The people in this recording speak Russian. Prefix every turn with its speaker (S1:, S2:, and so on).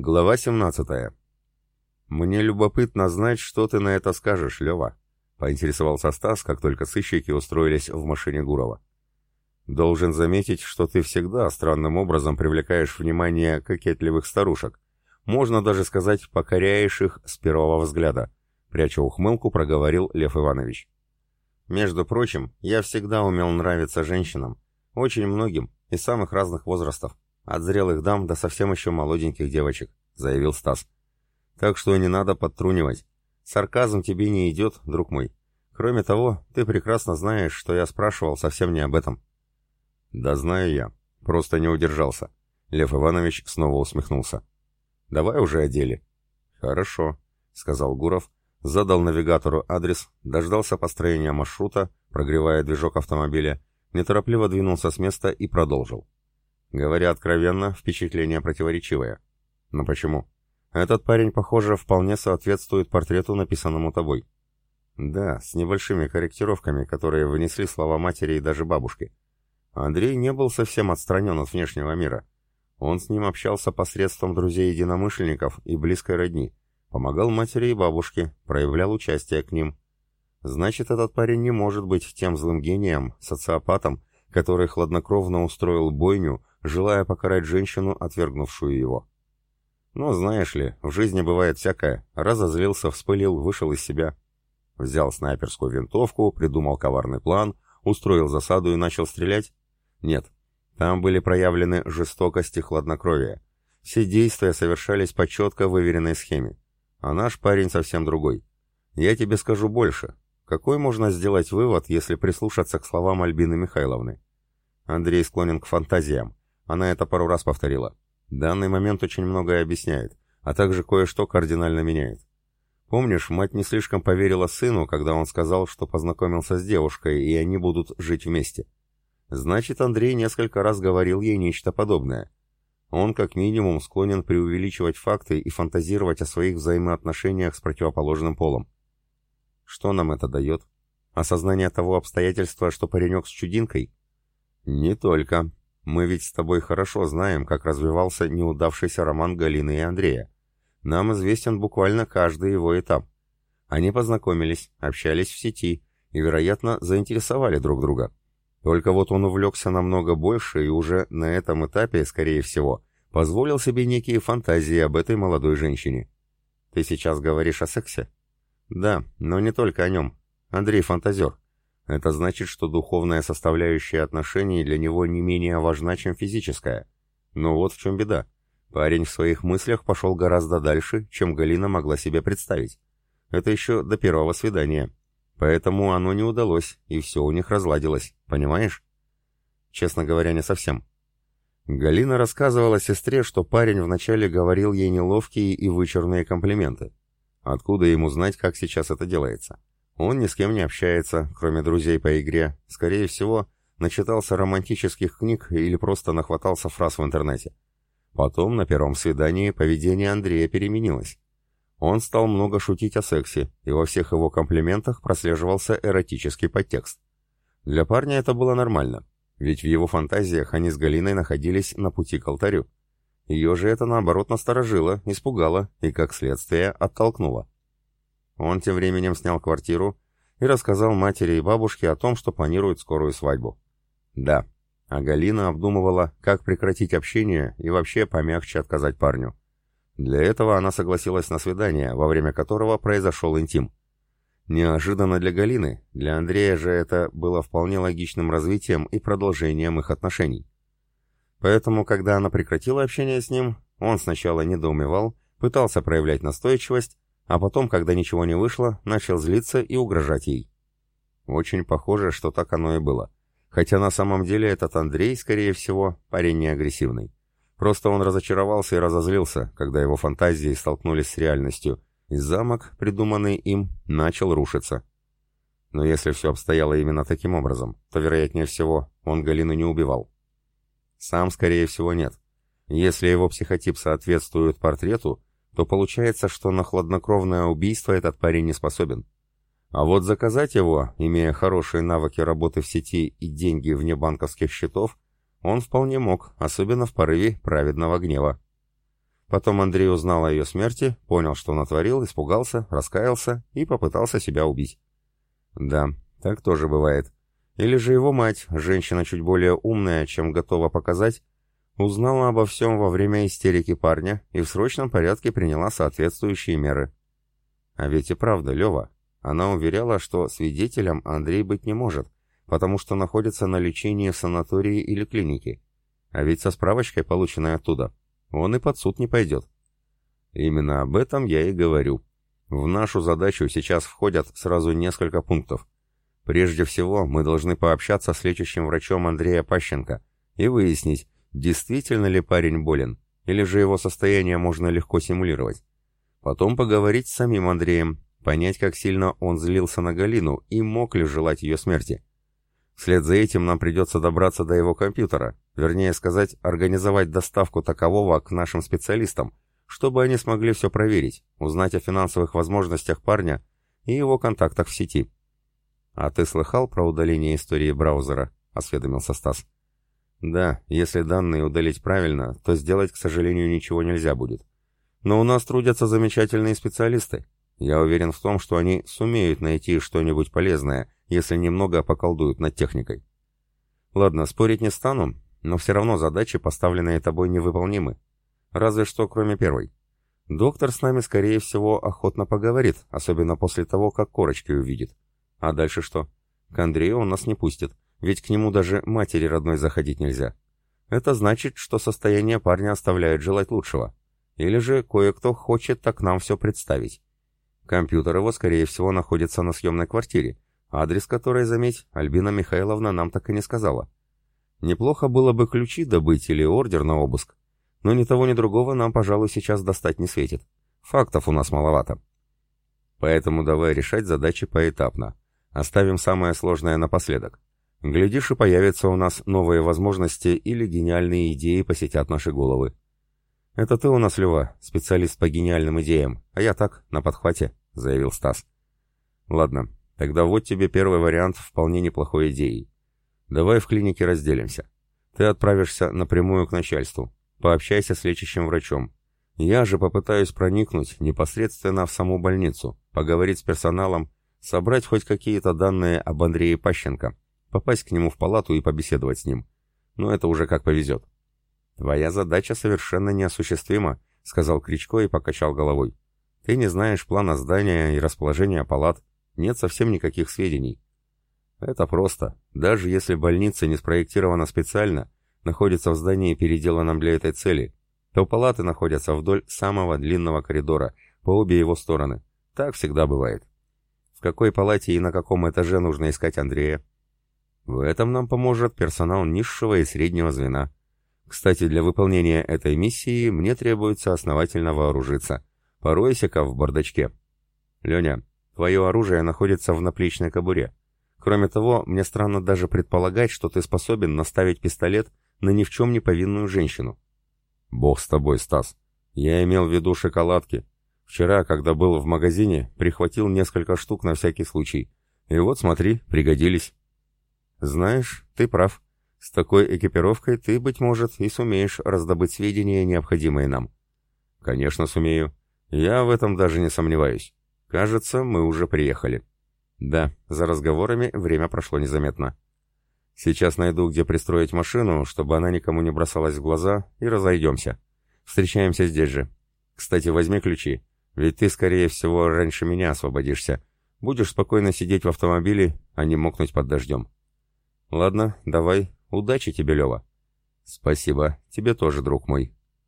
S1: Глава 17. «Мне любопытно знать, что ты на это скажешь, Лева», — поинтересовался Стас, как только сыщики устроились в машине Гурова. «Должен заметить, что ты всегда странным образом привлекаешь внимание кокетливых старушек. Можно даже сказать, покоряешь их с первого взгляда», — пряча ухмылку, проговорил Лев Иванович. «Между прочим, я всегда умел нравиться женщинам, очень многим, из самых разных возрастов. От зрелых дам до совсем еще молоденьких девочек», — заявил Стас. «Так что не надо подтрунивать. Сарказм тебе не идет, друг мой. Кроме того, ты прекрасно знаешь, что я спрашивал совсем не об этом». «Да знаю я. Просто не удержался». Лев Иванович снова усмехнулся. «Давай уже о деле». «Хорошо», — сказал Гуров, задал навигатору адрес, дождался построения маршрута, прогревая движок автомобиля, неторопливо двинулся с места и продолжил. Говоря откровенно, впечатление противоречивое. Но почему? Этот парень, похоже, вполне соответствует портрету, написанному тобой. Да, с небольшими корректировками, которые внесли слова матери и даже бабушки. Андрей не был совсем отстранен от внешнего мира. Он с ним общался посредством друзей-единомышленников и близкой родни, помогал матери и бабушке, проявлял участие к ним. Значит, этот парень не может быть тем злым гением, социопатом, который хладнокровно устроил бойню, желая покарать женщину, отвергнувшую его. Но знаешь ли, в жизни бывает всякое. Разозлился, вспылил, вышел из себя. Взял снайперскую винтовку, придумал коварный план, устроил засаду и начал стрелять? Нет. Там были проявлены жестокость и хладнокровие. Все действия совершались по четко выверенной схеме. А наш парень совсем другой. Я тебе скажу больше. Какой можно сделать вывод, если прислушаться к словам Альбины Михайловны? Андрей склонен к фантазиям. Она это пару раз повторила. Данный момент очень многое объясняет, а также кое-что кардинально меняет. Помнишь, мать не слишком поверила сыну, когда он сказал, что познакомился с девушкой, и они будут жить вместе. Значит, Андрей несколько раз говорил ей нечто подобное. Он, как минимум, склонен преувеличивать факты и фантазировать о своих взаимоотношениях с противоположным полом. Что нам это дает? Осознание того обстоятельства, что паренек с чудинкой? Не только, мы ведь с тобой хорошо знаем, как развивался неудавшийся роман Галины и Андрея. Нам известен буквально каждый его этап. Они познакомились, общались в сети и, вероятно, заинтересовали друг друга. Только вот он увлекся намного больше и уже на этом этапе, скорее всего, позволил себе некие фантазии об этой молодой женщине. Ты сейчас говоришь о сексе? Да, но не только о нем. Андрей фантазер. Это значит, что духовная составляющая отношений для него не менее важна, чем физическая. Но вот в чем беда. Парень в своих мыслях пошел гораздо дальше, чем Галина могла себе представить. Это еще до первого свидания. Поэтому оно не удалось, и все у них разладилось, понимаешь? Честно говоря, не совсем. Галина рассказывала сестре, что парень вначале говорил ей неловкие и вычурные комплименты. Откуда ему знать, как сейчас это делается? Он ни с кем не общается, кроме друзей по игре. Скорее всего, начитался романтических книг или просто нахватался фраз в интернете. Потом, на первом свидании, поведение Андрея переменилось. Он стал много шутить о сексе, и во всех его комплиментах прослеживался эротический подтекст. Для парня это было нормально, ведь в его фантазиях они с Галиной находились на пути к алтарю. Ее же это, наоборот, насторожило, испугало и, как следствие, оттолкнуло. Он тем временем снял квартиру и рассказал матери и бабушке о том, что планирует скорую свадьбу. Да, а Галина обдумывала, как прекратить общение и вообще помягче отказать парню. Для этого она согласилась на свидание, во время которого произошел интим. Неожиданно для Галины, для Андрея же это было вполне логичным развитием и продолжением их отношений. Поэтому, когда она прекратила общение с ним, он сначала недоумевал, пытался проявлять настойчивость, а потом, когда ничего не вышло, начал злиться и угрожать ей. Очень похоже, что так оно и было. Хотя на самом деле этот Андрей, скорее всего, парень не агрессивный. Просто он разочаровался и разозлился, когда его фантазии столкнулись с реальностью, и замок, придуманный им, начал рушиться. Но если все обстояло именно таким образом, то, вероятнее всего, он Галину не убивал. Сам, скорее всего, нет. Если его психотип соответствует портрету, то получается, что на хладнокровное убийство этот парень не способен. А вот заказать его, имея хорошие навыки работы в сети и деньги вне банковских счетов, он вполне мог, особенно в порыве праведного гнева. Потом Андрей узнал о ее смерти, понял, что натворил, испугался, раскаялся и попытался себя убить. Да, так тоже бывает. Или же его мать, женщина чуть более умная, чем готова показать, узнала обо всем во время истерики парня и в срочном порядке приняла соответствующие меры. А ведь и правда, Лева, она уверяла, что свидетелем Андрей быть не может, потому что находится на лечении в санатории или клинике. А ведь со справочкой, полученной оттуда, он и под суд не пойдет. Именно об этом я и говорю. В нашу задачу сейчас входят сразу несколько пунктов. Прежде всего, мы должны пообщаться с лечащим врачом Андрея Пащенко и выяснить, действительно ли парень болен, или же его состояние можно легко симулировать. Потом поговорить с самим Андреем, понять, как сильно он злился на Галину и мог ли желать ее смерти. Вслед за этим нам придется добраться до его компьютера, вернее сказать, организовать доставку такового к нашим специалистам, чтобы они смогли все проверить, узнать о финансовых возможностях парня и его контактах в сети. «А ты слыхал про удаление истории браузера?» — осведомился Стас. «Да, если данные удалить правильно, то сделать, к сожалению, ничего нельзя будет. Но у нас трудятся замечательные специалисты. Я уверен в том, что они сумеют найти что-нибудь полезное, если немного поколдуют над техникой. Ладно, спорить не стану, но все равно задачи, поставленные тобой, невыполнимы. Разве что кроме первой. Доктор с нами, скорее всего, охотно поговорит, особенно после того, как корочки увидит. А дальше что? К Андрею он нас не пустит, ведь к нему даже матери родной заходить нельзя. Это значит, что состояние парня оставляет желать лучшего. Или же кое-кто хочет так нам все представить. Компьютер его, скорее всего, находится на съемной квартире, Адрес которой, заметь, Альбина Михайловна нам так и не сказала. Неплохо было бы ключи добыть или ордер на обыск, но ни того, ни другого нам, пожалуй, сейчас достать не светит. Фактов у нас маловато. Поэтому давай решать задачи поэтапно. Оставим самое сложное напоследок. Глядишь, и появятся у нас новые возможности или гениальные идеи посетят наши головы. Это ты у нас, Лева, специалист по гениальным идеям, а я так, на подхвате, заявил Стас. Ладно, Тогда вот тебе первый вариант вполне неплохой идеи. Давай в клинике разделимся. Ты отправишься напрямую к начальству. Пообщайся с лечащим врачом. Я же попытаюсь проникнуть непосредственно в саму больницу, поговорить с персоналом, собрать хоть какие-то данные об Андрее Пащенко, попасть к нему в палату и побеседовать с ним. Но это уже как повезет. «Твоя задача совершенно неосуществима», — сказал Кричко и покачал головой. «Ты не знаешь плана здания и расположения палат, нет совсем никаких сведений. Это просто. Даже если больница не спроектирована специально, находится в здании, переделанном для этой цели, то палаты находятся вдоль самого длинного коридора, по обе его стороны. Так всегда бывает. В какой палате и на каком этаже нужно искать Андрея? В этом нам поможет персонал низшего и среднего звена. Кстати, для выполнения этой миссии мне требуется основательно вооружиться. Поройся-ка в бардачке. Леня, Твое оружие находится в наплечной кобуре. Кроме того, мне странно даже предполагать, что ты способен наставить пистолет на ни в чем не повинную женщину. Бог с тобой, Стас. Я имел в виду шоколадки. Вчера, когда был в магазине, прихватил несколько штук на всякий случай. И вот, смотри, пригодились. Знаешь, ты прав. С такой экипировкой ты, быть может, и сумеешь раздобыть сведения, необходимые нам. Конечно, сумею. Я в этом даже не сомневаюсь. Кажется, мы уже приехали. Да, за разговорами время прошло незаметно. Сейчас найду, где пристроить машину, чтобы она никому не бросалась в глаза, и разойдемся. Встречаемся здесь же. Кстати, возьми ключи, ведь ты, скорее всего, раньше меня освободишься. Будешь спокойно сидеть в автомобиле, а не мокнуть под дождем. Ладно, давай. Удачи тебе, Лева. Спасибо. Тебе тоже, друг мой.